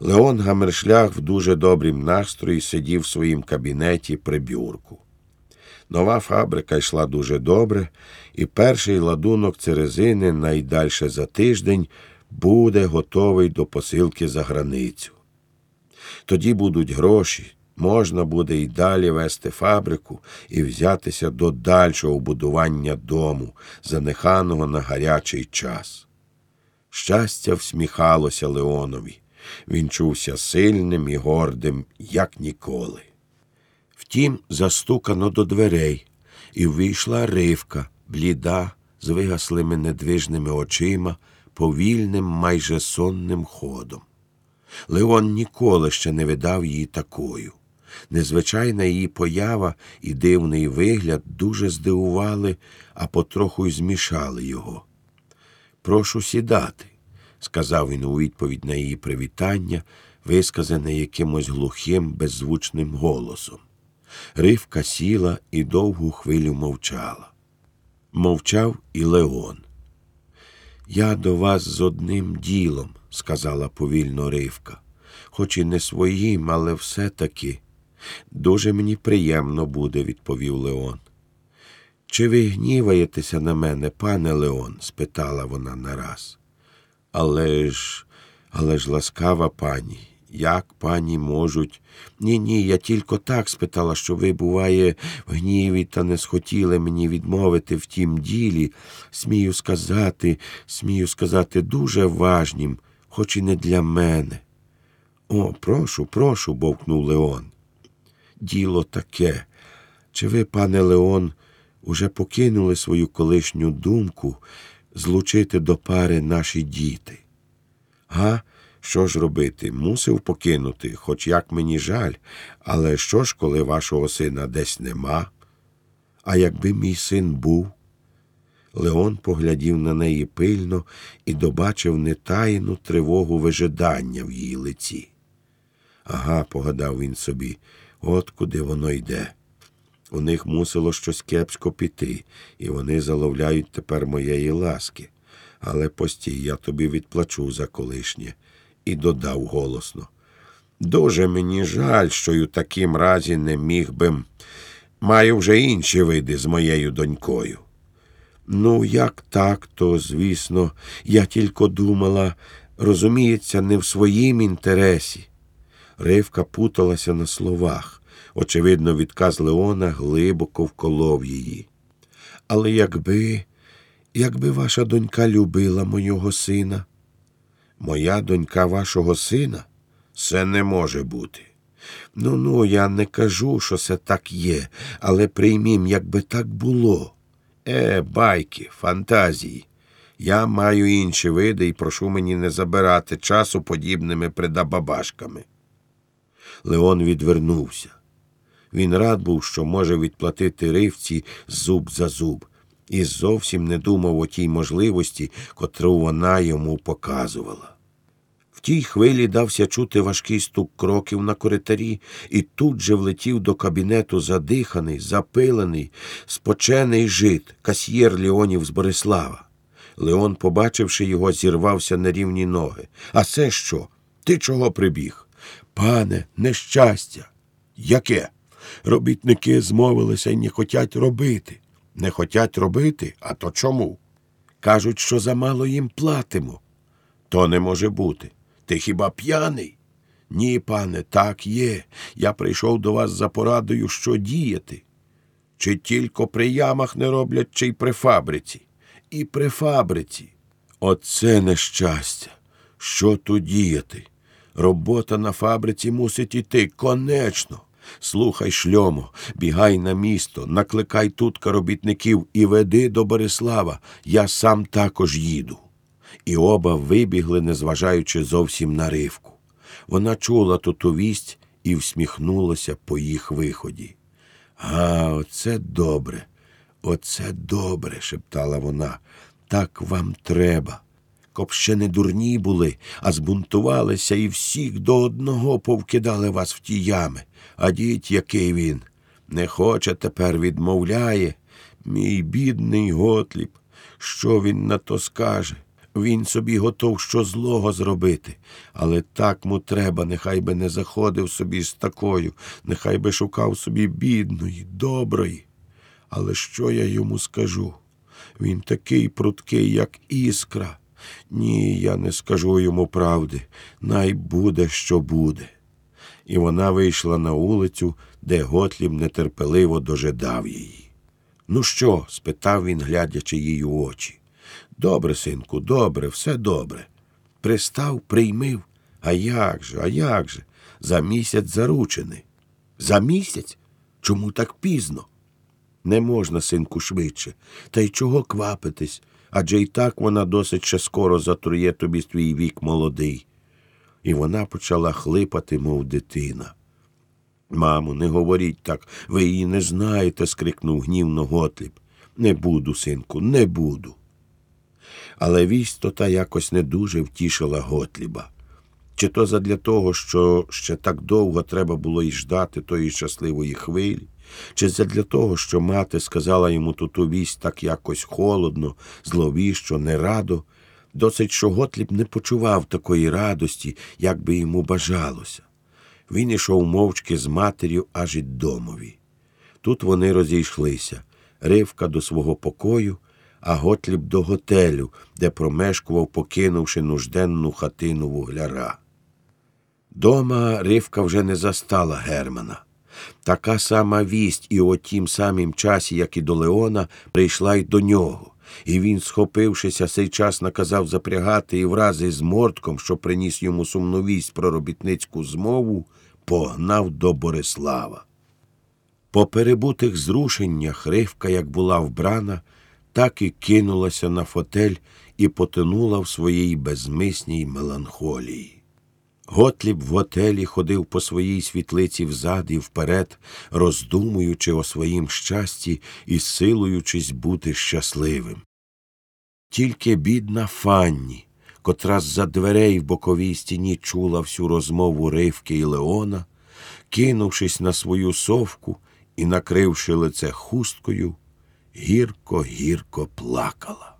Леон Гамершлях в дуже добрім настрої сидів в своїм кабінеті при бюрку. Нова фабрика йшла дуже добре, і перший ладунок церезини найдальше за тиждень буде готовий до посилки за границю. Тоді будуть гроші, можна буде й далі вести фабрику і взятися до дальшого будування дому, занеханого на гарячий час. Щастя всміхалося Леонові. Він чувся сильним і гордим, як ніколи. Втім, застукано до дверей, і ввійшла ривка, бліда, з вигаслими недвижними очима, повільним, майже сонним ходом. Леон ніколи ще не видав її такою. Незвичайна її поява і дивний вигляд дуже здивували, а потроху й змішали його. Прошу сідати, сказав він у відповідь на її привітання, висказане якимось глухим, беззвучним голосом. Ривка сіла і довгу хвилю мовчала. Мовчав і Леон. Я до вас з одним ділом, сказала повільно Ривка, хоч і не своїм, але все-таки. Дуже мені приємно буде, відповів Леон. Чи ви гніваєтеся на мене, пане Леон? спитала вона нараз. Але ж, але ж ласкава пані, як пані можуть? Ні, ні, я тільки так спитала, що ви, буває, в гніві та не схотіли мені відмовити в тім ділі. Смію сказати, смію сказати, дуже важнім, хоч і не для мене. О, прошу, прошу, бовкнув Леон. Діло таке. Чи ви, пане Леон, уже покинули свою колишню думку злучити до пари наші діти? Га? Що ж робити? Мусив покинути, хоч як мені жаль, але що ж, коли вашого сина десь нема? А якби мій син був? Леон поглядів на неї пильно і добачив нетайну тривогу вижидання в її лиці. Ага, погадав він собі, от куди воно йде. У них мусило щось кепсько піти, і вони заловляють тепер моєї ласки. Але постій, я тобі відплачу за колишнє, і додав голосно. Дуже мені жаль, що й у таким разі не міг би. Маю вже інші види з моєю донькою. Ну, як так, то, звісно, я тільки думала, розуміється, не в своїм інтересі. Ривка путалася на словах. Очевидно, відказ Леона глибоко вколов її. Але якби, якби ваша донька любила мого сина, моя донька вашого сина, це не може бути. Ну ну, я не кажу, що це так є, але приймім, якби так було. Е, байки, фантазії. Я маю інші види і прошу мені не забирати часу подібними придабабашками. Леон відвернувся. Він рад був, що може відплатити ривці зуб за зуб, і зовсім не думав о тій можливості, котру вона йому показувала. В тій хвилі дався чути важкий стук кроків на коритарі, і тут же влетів до кабінету задиханий, запилений, спочений жит, касьєр Леонів з Борислава. Леон, побачивши його, зірвався на рівні ноги. А це що? Ти чого прибіг? Пане, нещастя. Яке? Робітники змовилися і не хотять робити. Не хотять робити, а то чому? Кажуть, що замало їм платимо. То не може бути. Ти хіба п'яний? Ні, пане, так є. Я прийшов до вас за порадою, що діяти. Чи тільки при ямах не роблять, чи й при фабриці? І при фабриці. Оце нещастя. Що тут діяти? Робота на фабриці мусить іти конечно. Слухай, шльомо, бігай на місто, накликай тут робітників і веди до Борислава. Я сам також їду. І оба вибігли, незважаючи зовсім на ривку. Вона чула ту вість і всміхнулася по їх виході. А, оце добре, оце добре, шептала вона. Так вам треба. Коб ще не дурні були, а збунтувалися і всіх до одного повкидали вас в ті ями. А діть, який він. Не хоче тепер відмовляє. Мій бідний Готліб, що він на то скаже? Він собі готов що злого зробити, але так му треба, нехай би не заходив собі з такою, нехай би шукав собі бідної, доброї. Але що я йому скажу? Він такий пруткий, як іскра. Ні, я не скажу йому правди, най буде, що буде. І вона вийшла на вулицю, де Готліб нетерпеливо дожидав її. Ну що? спитав він, глядячи їй у очі. Добре, синку, добре, все добре. Пристав, приймив. А як же, а як же? За місяць заручений. За місяць? Чому так пізно? Не можна, синку, швидше. Та й чого квапитись? Адже й так вона досить ще скоро затрує тобі твій вік молодий. І вона почала хлипати, мов дитина. Мамо, не говоріть так, ви її не знаєте, скрикнув гнівно Готліб. Не буду, синку, не буду. Але вість та якось не дуже втішила Готліба. Чи то задля того, що ще так довго треба було й ждати тої щасливої хвилі, чи задля того, що мати сказала йому ту вість так якось холодно, зловіщо, нерадо, досить, що Готліб не почував такої радості, як би йому бажалося. Він ішов мовчки з матір'ю аж і домові. Тут вони розійшлися Ривка до свого покою, а Готліб до готелю, де промешкував, покинувши нужденну хатину вугляра. Дома Ривка вже не застала Германа. Така сама вість і о тім самім часі, як і до Леона, прийшла й до нього, і він, схопившися, сей час наказав запрягати і врази з мортком, що приніс йому сумну вість про робітницьку змову, погнав до Борислава. По перебутих зрушеннях Ривка, як була вбрана, так і кинулася на фотель і потонула в своїй безмисній меланхолії. Готліб в готелі ходив по своїй світлиці взад і вперед, роздумуючи о своїм щасті і силуючись бути щасливим. Тільки бідна Фанні, котра з-за дверей в боковій стіні чула всю розмову Ривки і Леона, кинувшись на свою совку і накривши лице хусткою, гірко гірко плакала.